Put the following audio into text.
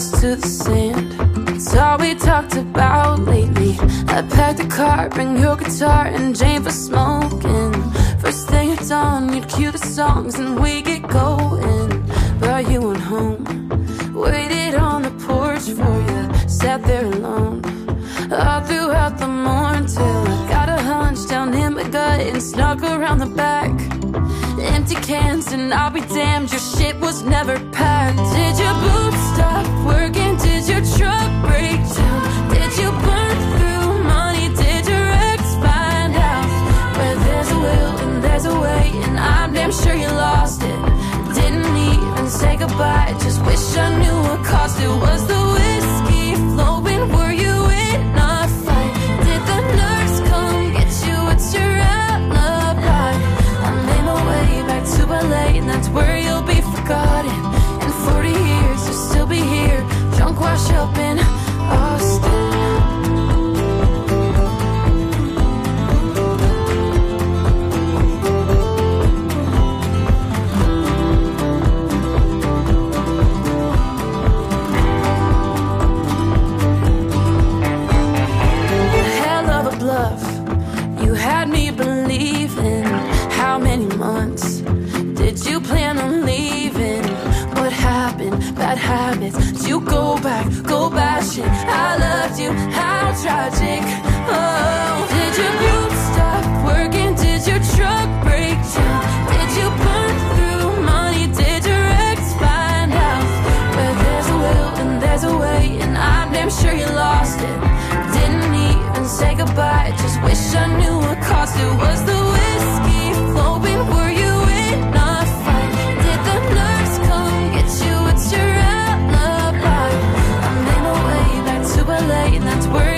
to the sand. It's all we talked about lately. I packed the car, bring your guitar, and Jane for smoking. First thing at dawn, you'd cue the songs and we get going. Brought you on home, waited on the porch for you, sat there alone. All throughout the morning till I got a hunch down in my gut and snuck around the back. Empty cans and I'll be damned, your shit was never packed. Did your boots stop working? Months did you plan on leaving? What happened? Bad habits. Did you go back? Go bashing. I loved you. How tragic. Oh, did your boots stop working? Did your truck break down? Did you burn through money? Did your ex find out? Where there's a will and there's a way, and I'm damn sure you lost it. Didn't even say goodbye, just wish I knew what caused it. Was the that's where